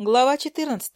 Глава 14.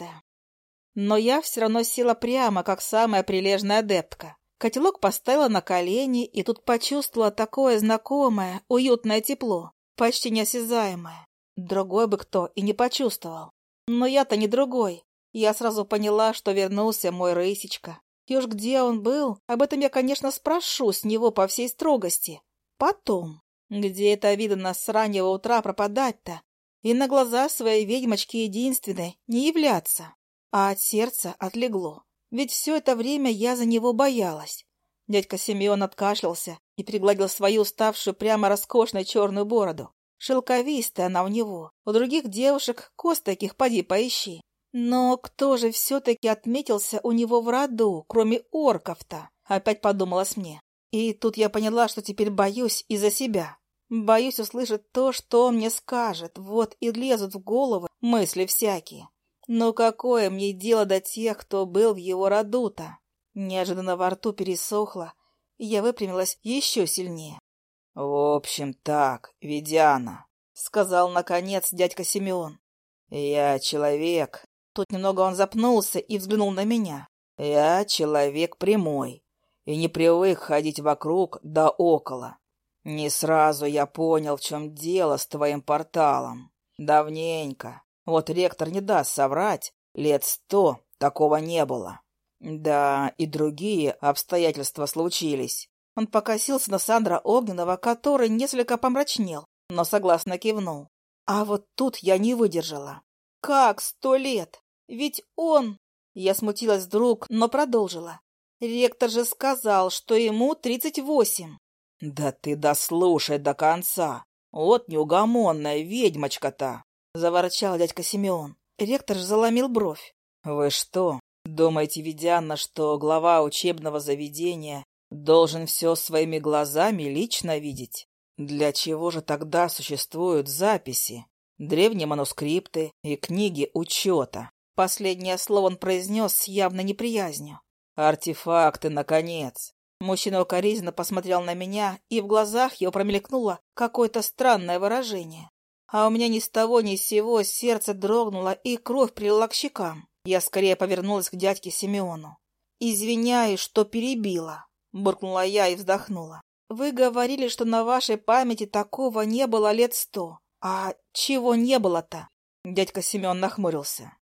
Но я все равно села прямо, как самая прилежная адептка. Котелок поставила на колени и тут почувствовала такое знакомое, уютное тепло, почти неосязаемое. Другой бы кто и не почувствовал. Но я-то не другой. Я сразу поняла, что вернулся мой рысечка. И уж где он был, об этом я, конечно, спрошу с него по всей строгости. Потом. Где это видно с раннего утра пропадать-то? и на глаза своей ведьмочки единственной не являться. А от сердца отлегло. Ведь все это время я за него боялась. Дядька Симеон откашлялся и пригладил свою уставшую прямо роскошной черную бороду. Шелковистая она у него. У других девушек кост таких поди поищи. Но кто же все-таки отметился у него в роду, кроме орков-то? Опять подумалось мне. И тут я поняла, что теперь боюсь и за себя. Боюсь услышать то, что он мне скажет. Вот и лезут в голову мысли всякие. Но какое мне дело до тех, кто был в его роду-то? Неожиданно во рту пересохло. Я выпрямилась еще сильнее. — В общем, так, Ведяна, — сказал, наконец, дядька Семен. — Я человек. Тут немного он запнулся и взглянул на меня. — Я человек прямой и не привык ходить вокруг да около. Не сразу я понял, в чем дело с твоим порталом. Давненько. Вот ректор не даст соврать. Лет сто такого не было. Да, и другие обстоятельства случились. Он покосился на Сандра Огненного, который несколько помрачнел, но согласно кивнул. А вот тут я не выдержала. Как сто лет? Ведь он... Я смутилась вдруг, но продолжила. Ректор же сказал, что ему тридцать восемь. «Да ты дослушай до конца! Вот неугомонная ведьмочка-то!» — заворчал дядька Симеон. Ректор же заломил бровь. «Вы что, думаете, Ведяна, что глава учебного заведения должен все своими глазами лично видеть? Для чего же тогда существуют записи, древние манускрипты и книги учета?» Последнее слово он произнес с явной неприязнью. «Артефакты, наконец! Мужчина укоризненно посмотрел на меня, и в глазах его промелькнуло какое-то странное выражение. А у меня ни с того ни с сего сердце дрогнуло, и кровь прилила к щекам. Я скорее повернулась к дядьке Симеону. «Извиняюсь, что перебила», — буркнула я и вздохнула. «Вы говорили, что на вашей памяти такого не было лет сто. А чего не было-то?» Дядька Семен нахмурился.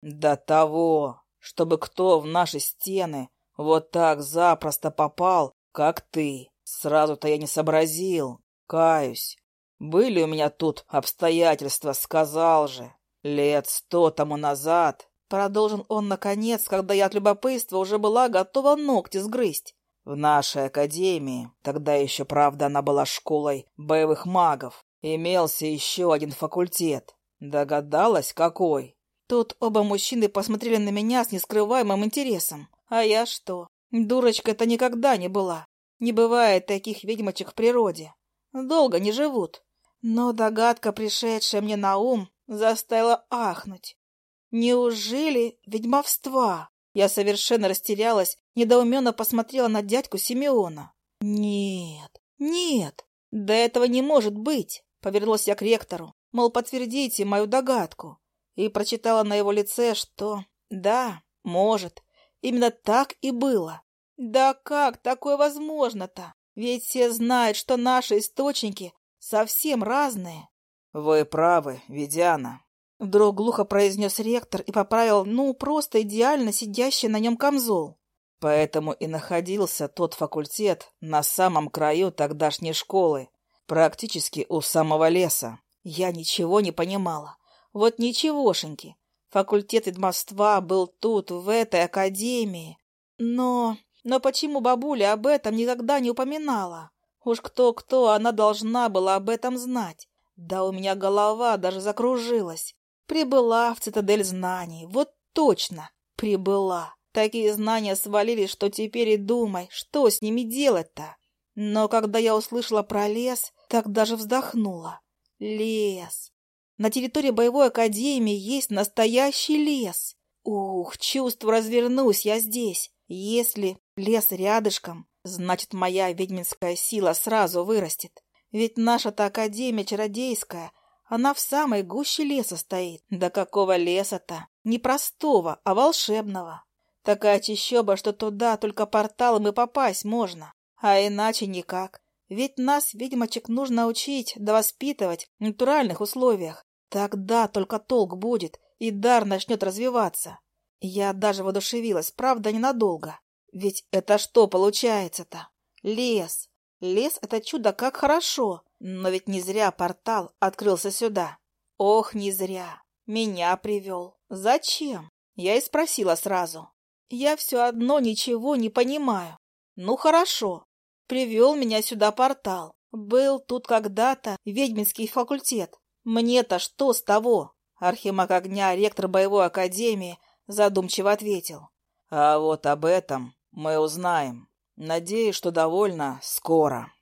«До того, чтобы кто в наши стены вот так запросто попал, как ты. Сразу-то я не сообразил. Каюсь. Были у меня тут обстоятельства, сказал же. Лет сто тому назад. Продолжил он наконец, когда я от любопытства уже была готова ногти сгрызть. В нашей академии, тогда еще, правда, она была школой боевых магов, имелся еще один факультет. Догадалась, какой? Тут оба мужчины посмотрели на меня с нескрываемым интересом. А я что? Дурочка-то никогда не была. Не бывает таких ведьмочек в природе. Долго не живут. Но догадка, пришедшая мне на ум, заставила ахнуть. Неужели ведьмовства? Я совершенно растерялась, недоуменно посмотрела на дядьку Симеона. Нет, нет, до этого не может быть, повернулась я к ректору, мол, подтвердите мою догадку. И прочитала на его лице, что да, может. Именно так и было. Да как такое возможно-то? Ведь все знают, что наши источники совсем разные. Вы правы, Ведяна. Вдруг глухо произнес ректор и поправил, ну, просто идеально сидящий на нем камзол. Поэтому и находился тот факультет на самом краю тогдашней школы, практически у самого леса. Я ничего не понимала. Вот ничегошеньки. Факультет ведмовства был тут, в этой академии. Но... Но почему бабуля об этом никогда не упоминала? Уж кто-кто, она должна была об этом знать. Да у меня голова даже закружилась. Прибыла в цитадель знаний, вот точно, прибыла. Такие знания свалились, что теперь и думай, что с ними делать-то? Но когда я услышала про лес, так даже вздохнула. Лес. На территории боевой академии есть настоящий лес. Ух, чувство развернусь я здесь. Если лес рядышком, значит, моя ведьминская сила сразу вырастет. Ведь наша-то академия чародейская, она в самой гуще леса стоит. Да какого леса-то? Не простого, а волшебного. Такая чищоба, что туда только порталом и попасть можно. А иначе никак. Ведь нас, ведьмочек, нужно учить да воспитывать в натуральных условиях. Тогда только толк будет, и дар начнет развиваться. Я даже воодушевилась, правда, ненадолго. Ведь это что получается-то? Лес. Лес — это чудо как хорошо. Но ведь не зря портал открылся сюда. Ох, не зря. Меня привел. Зачем? Я и спросила сразу. Я все одно ничего не понимаю. Ну, хорошо. Привел меня сюда портал. Был тут когда-то ведьминский факультет. Мне-то что с того? Архимаг огня, ректор боевой академии, задумчиво ответил. А вот об этом мы узнаем. Надеюсь, что довольно скоро.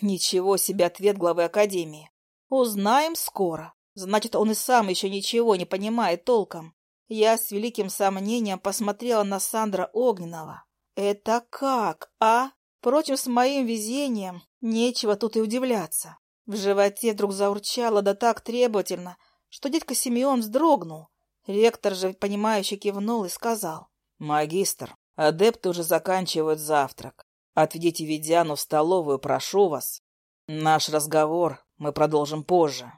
Ничего себе ответ главы академии. Узнаем скоро. Значит, он и сам еще ничего не понимает толком. Я с великим сомнением посмотрела на Сандра Огненного. Это как, а? Впрочем, с моим везением нечего тут и удивляться. В животе вдруг заурчало да так требовательно, что дядька Симеон вздрогнул. Ректор же, понимающе кивнул и сказал. «Магистр, адепты уже заканчивают завтрак. Отведите Ведяну в столовую, прошу вас. Наш разговор мы продолжим позже».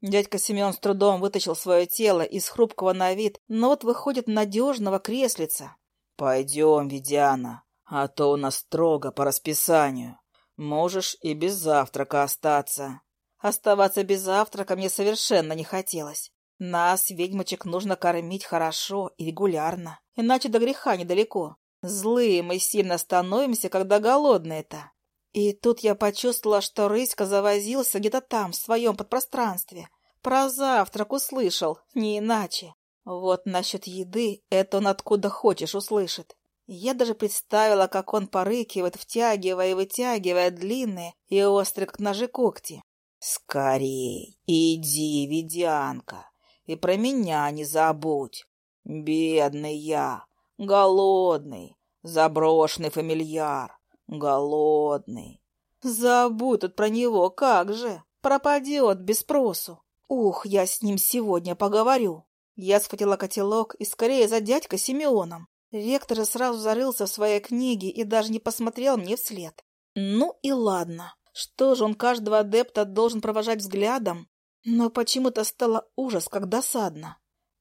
Дядька Семен с трудом вытащил свое тело из хрупкого на вид, но вот выходит надежного креслица. «Пойдем, Ведяна, а то у нас строго по расписанию. Можешь и без завтрака остаться. Оставаться без завтрака мне совершенно не хотелось. Нас, ведьмочек, нужно кормить хорошо и регулярно, иначе до греха недалеко. Злые мы сильно становимся, когда голодные-то. И тут я почувствовала, что рыська завозился где-то там, в своем подпространстве. Про завтрак услышал, не иначе. Вот насчет еды это он откуда хочешь услышит. Я даже представила, как он порыкивает, втягивая и вытягивая длинные и острые к ножи когти. «Скорей, иди, ведянка, и про меня не забудь. Бедный я, голодный, заброшенный фамильяр, голодный. Забудь тут про него, как же, пропадет без спросу. Ух, я с ним сегодня поговорю». Я схватила котелок и скорее за дядькой Симеоном. Ректор сразу зарылся в своей книге и даже не посмотрел мне вслед. Ну и ладно. Что же он каждого адепта должен провожать взглядом? Но почему-то стало ужас, как досадно.